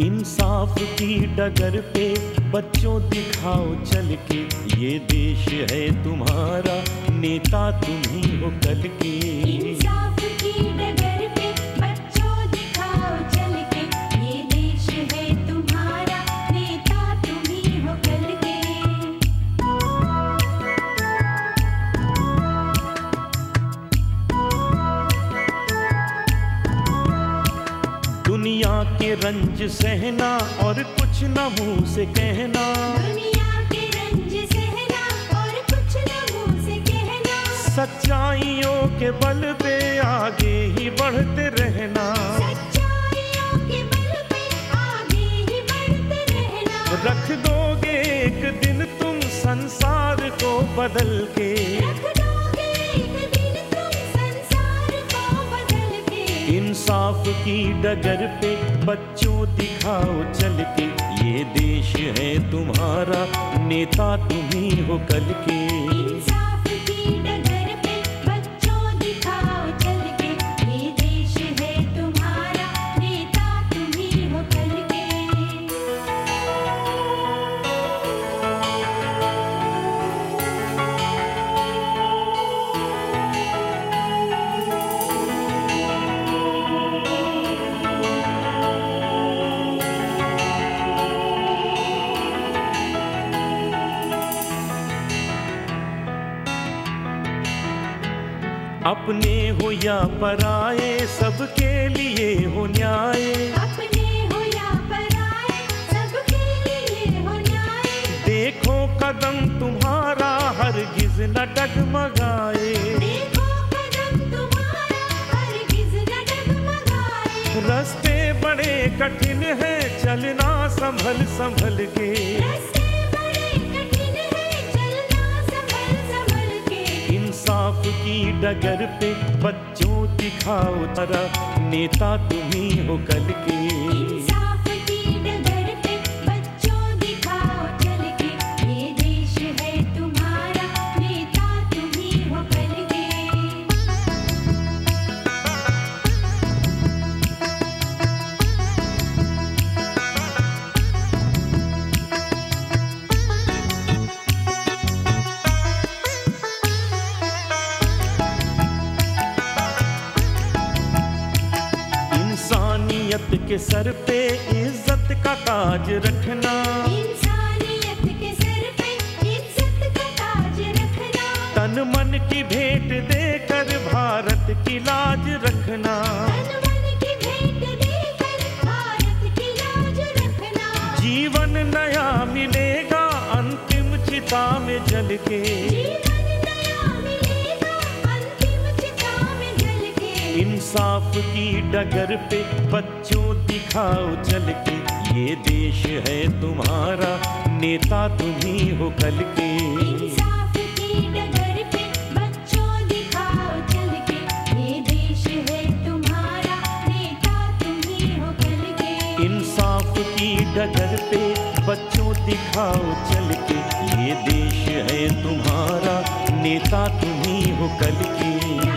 इंसाफ की डगर पे बच्चों दिखाओ चल के, ये देश है तुम्हारा, नेता तुम ही हो कल के। इंसाफ की डगर पे दुनिया के रंज सहना और कुछ न मुँह से कहना। दुनिया के रंज सहना और कुछ न मुँह से कहना। सच्चाइयों के बल पे आगे ही बढ़ते रहना। सच्चाइयों के बल पे आगे ही बढ़ते रहना। रख दोगे एक दिन तुम संसार को बदल के। की डगर पे बच्चों दिखाओ चल के। ये देश है तुम्हारा, नेता तुम्ही हो कल के। अपने हो या पराए सबके लिए हो न्याय। अपने हो या पराए सबके लिए हो न्याय। देखो कदम तुम्हारा देखो कदम न डगमगाए। रास्ते बड़े कठिन है चलना संभल संभल के की डगर पे बच्चों दिखाओ तारा नेता तुम्हें हो कल के। के सर पे इज़्ज़त का ताज रखना। इंसानियत के सर पे इज़्ज़त का ताज रखना। तन मन की भेंट देकर भारत की लाज रखना। तन मन की भेंट देकर भारत की लाज रखना। जीवन नया मिलेगा अंतिम चिता में जल के। इंसाफ की डगर पे बच्चों दिखाओ चल के। ये देश है तुम्हारा नेता तुम ही कल के। इंसाफ की डगर पे बच्चों दिखाओ चल के। ये देश है तुम्हारा नेता तुम ही हो कल की डगर पे बच्चों दिखाओ चल के। ये देश है तुम्हारा नेता तुम ही हो कल के।